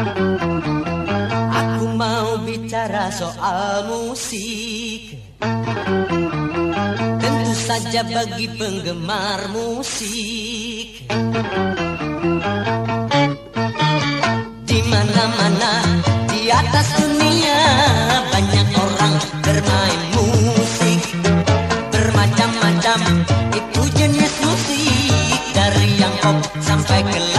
Aku mau bicara soal musik. Tentu saja bagi penggemar musik. Di mana-mana di atas dunia Banyak orang bermain musik. Bermacam-macam itu jenis musik. Dari yang pop sampai ke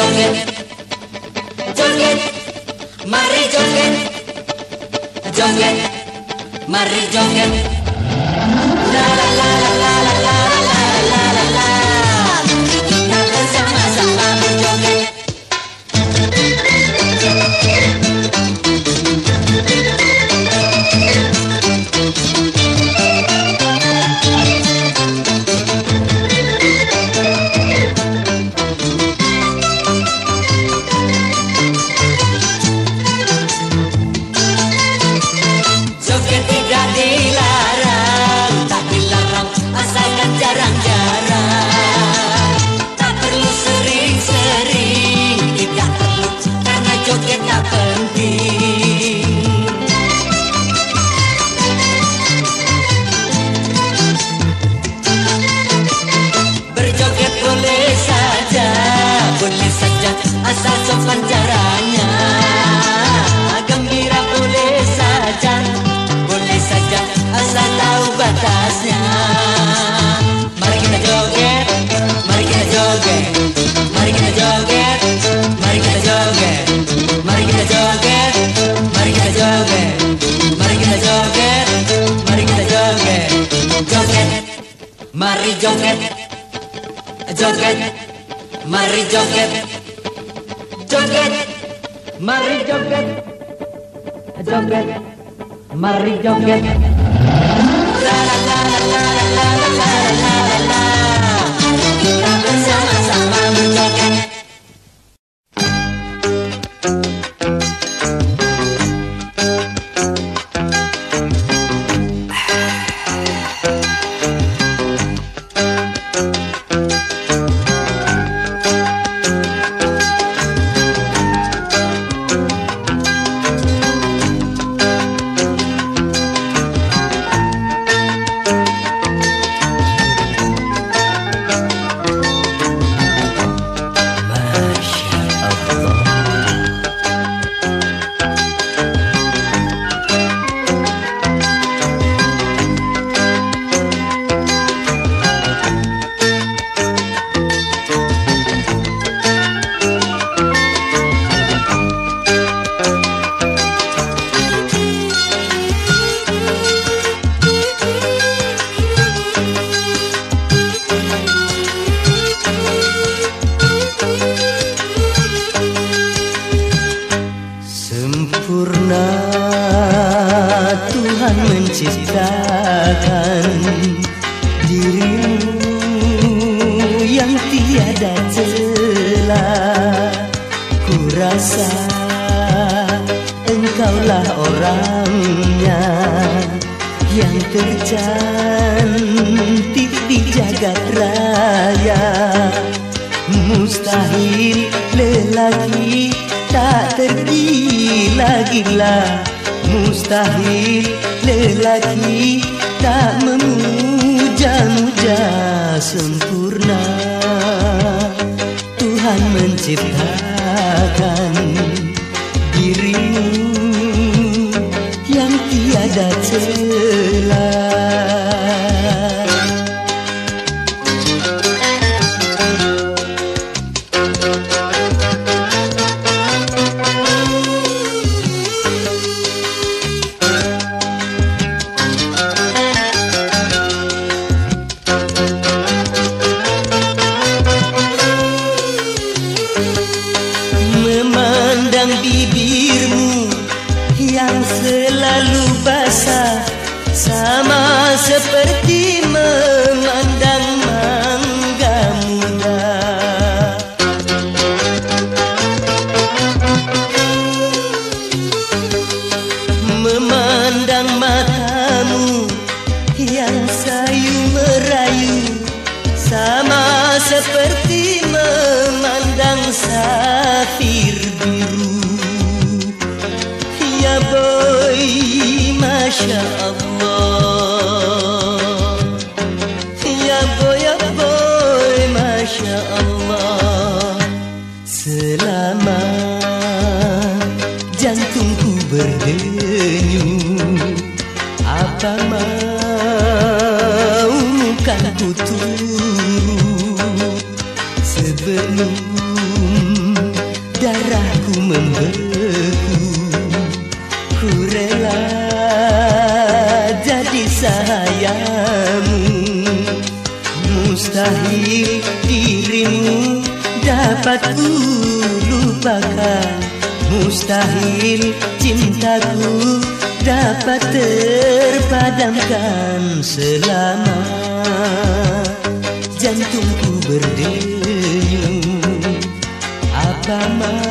don't get Yeah. joget, mari joget, joget, mari joget, joget, mari la la la la la. Engkaulah orangnya Yang tercantik di jagat raya. Mustahil lelaki tak tergila-gila Mustahil lelaki tak memuja-muja sempurna. Tuhan menciptakan Yeah. Dapat ku lupakan. Mustahil cintaku dapat terpadamkan Selama jantungku berdenyut Apa mau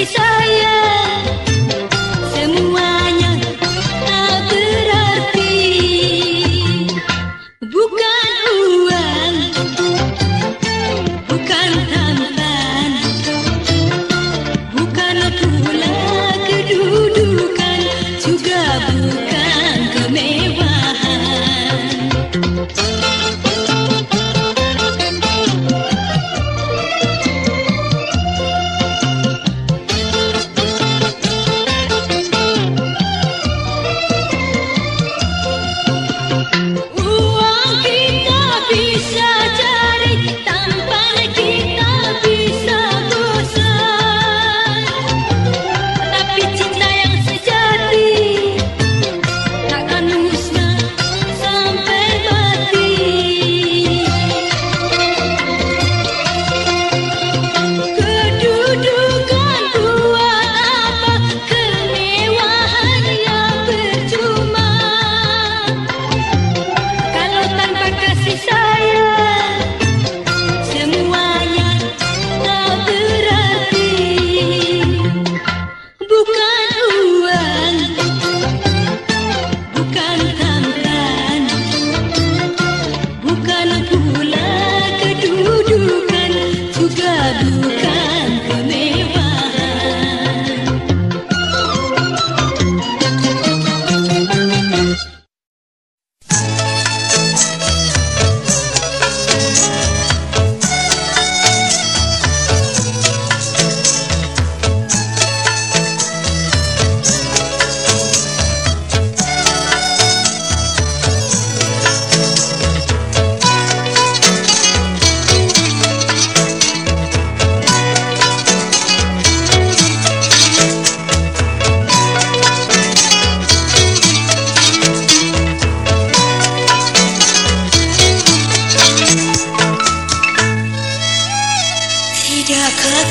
He.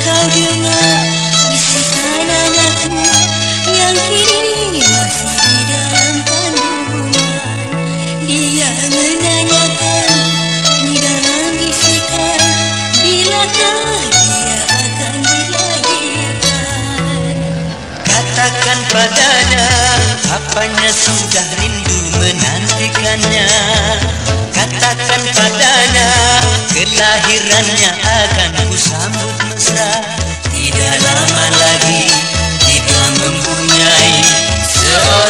kau dengar bisikan anakmu yang kini masih di dalam kandungan? Dia menanyakan di dalam bisikan bilakah dia akan dilahirkan Katakan padanya apanya sudah rindu menantikannya? Katakan padanya kelahirannya akan kusambut tidak lama lagi kita mempunyai seorang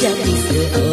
Jaga.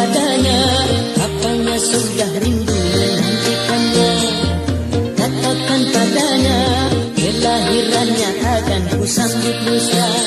padanya Apanya sudah rindu menantikannya? Katakan padanya Kelahirannya akan ku sambut lusa.